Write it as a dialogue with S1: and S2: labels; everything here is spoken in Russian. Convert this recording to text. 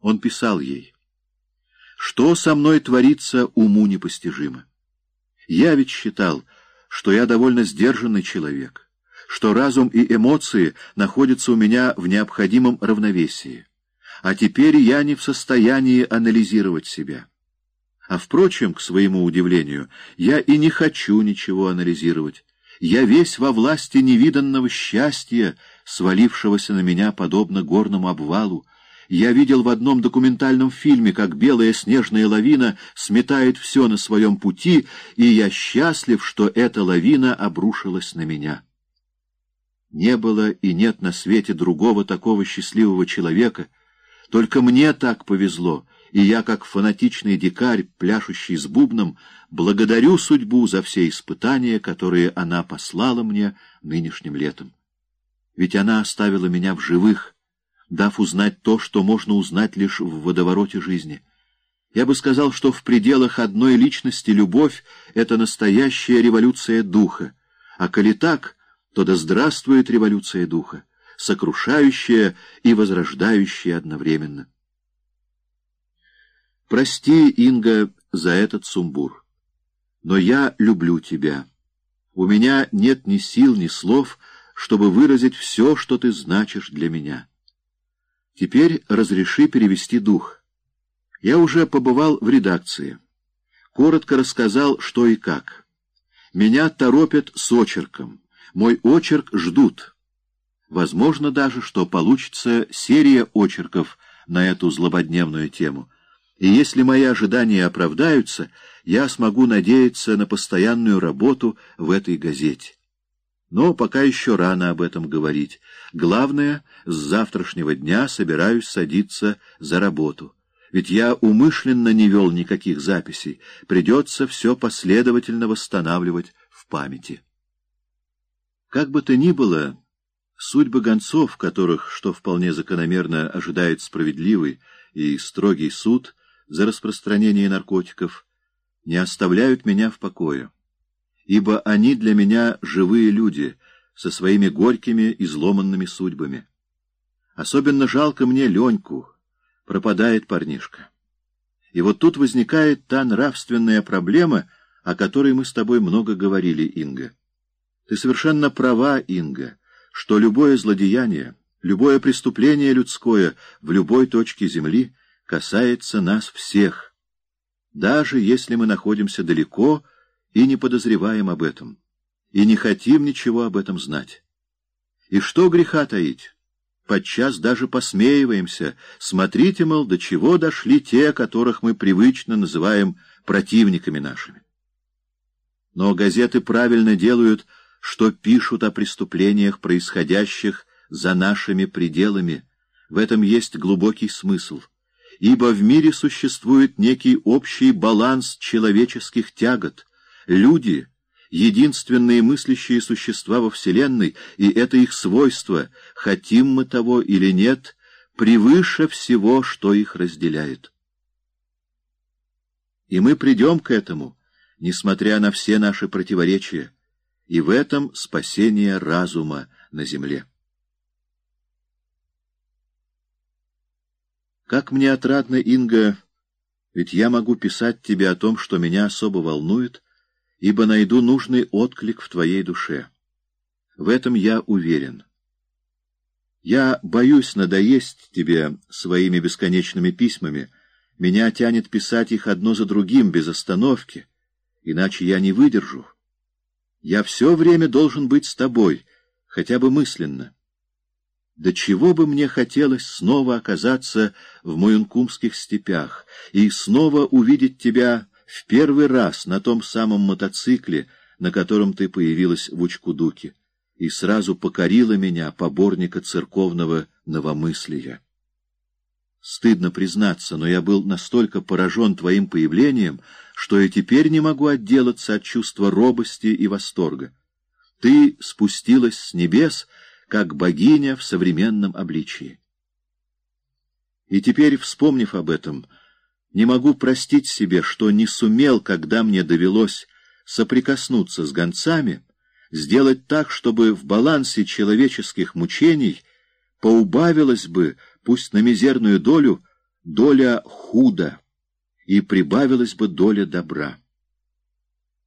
S1: Он писал ей, «Что со мной творится, уму непостижимо. Я ведь считал, что я довольно сдержанный человек, что разум и эмоции находятся у меня в необходимом равновесии, а теперь я не в состоянии анализировать себя». А, впрочем, к своему удивлению, я и не хочу ничего анализировать. Я весь во власти невиданного счастья, свалившегося на меня подобно горному обвалу. Я видел в одном документальном фильме, как белая снежная лавина сметает все на своем пути, и я счастлив, что эта лавина обрушилась на меня. Не было и нет на свете другого такого счастливого человека. Только мне так повезло — и я, как фанатичный дикарь, пляшущий с бубном, благодарю судьбу за все испытания, которые она послала мне нынешним летом. Ведь она оставила меня в живых, дав узнать то, что можно узнать лишь в водовороте жизни. Я бы сказал, что в пределах одной личности любовь — это настоящая революция духа, а коли так, то да здравствует революция духа, сокрушающая и возрождающая одновременно. Прости, Инга, за этот сумбур. Но я люблю тебя. У меня нет ни сил, ни слов, чтобы выразить все, что ты значишь для меня. Теперь разреши перевести дух. Я уже побывал в редакции. Коротко рассказал, что и как. Меня торопят с очерком. Мой очерк ждут. Возможно даже, что получится серия очерков на эту злободневную тему — и если мои ожидания оправдаются, я смогу надеяться на постоянную работу в этой газете. Но пока еще рано об этом говорить. Главное, с завтрашнего дня собираюсь садиться за работу. Ведь я умышленно не вел никаких записей. Придется все последовательно восстанавливать в памяти. Как бы то ни было, судьбы гонцов, которых, что вполне закономерно, ожидает справедливый и строгий суд — за распространение наркотиков не оставляют меня в покое, ибо они для меня живые люди со своими горькими и изломанными судьбами. Особенно жалко мне Леньку, пропадает парнишка. И вот тут возникает та нравственная проблема, о которой мы с тобой много говорили, Инга. Ты совершенно права, Инга, что любое злодеяние, любое преступление людское в любой точке земли — касается нас всех, даже если мы находимся далеко и не подозреваем об этом, и не хотим ничего об этом знать. И что греха таить? Подчас даже посмеиваемся. Смотрите, мол, до чего дошли те, которых мы привычно называем противниками нашими. Но газеты правильно делают, что пишут о преступлениях, происходящих за нашими пределами. В этом есть глубокий смысл ибо в мире существует некий общий баланс человеческих тягот. Люди — единственные мыслящие существа во Вселенной, и это их свойство, хотим мы того или нет, превыше всего, что их разделяет. И мы придем к этому, несмотря на все наши противоречия, и в этом спасение разума на земле. Как мне отрадно, Инга, ведь я могу писать тебе о том, что меня особо волнует, ибо найду нужный отклик в твоей душе. В этом я уверен. Я боюсь надоесть тебе своими бесконечными письмами, меня тянет писать их одно за другим, без остановки, иначе я не выдержу. Я все время должен быть с тобой, хотя бы мысленно. До чего бы мне хотелось снова оказаться в Муюнкумских степях и снова увидеть тебя в первый раз на том самом мотоцикле, на котором ты появилась в Учкудуке, и сразу покорила меня, поборника церковного новомыслия. Стыдно признаться, но я был настолько поражен твоим появлением, что и теперь не могу отделаться от чувства робости и восторга. Ты спустилась с небес — как богиня в современном обличии. И теперь, вспомнив об этом, не могу простить себе, что не сумел, когда мне довелось соприкоснуться с гонцами, сделать так, чтобы в балансе человеческих мучений поубавилось бы, пусть на мизерную долю, доля худа, и прибавилась бы доля добра.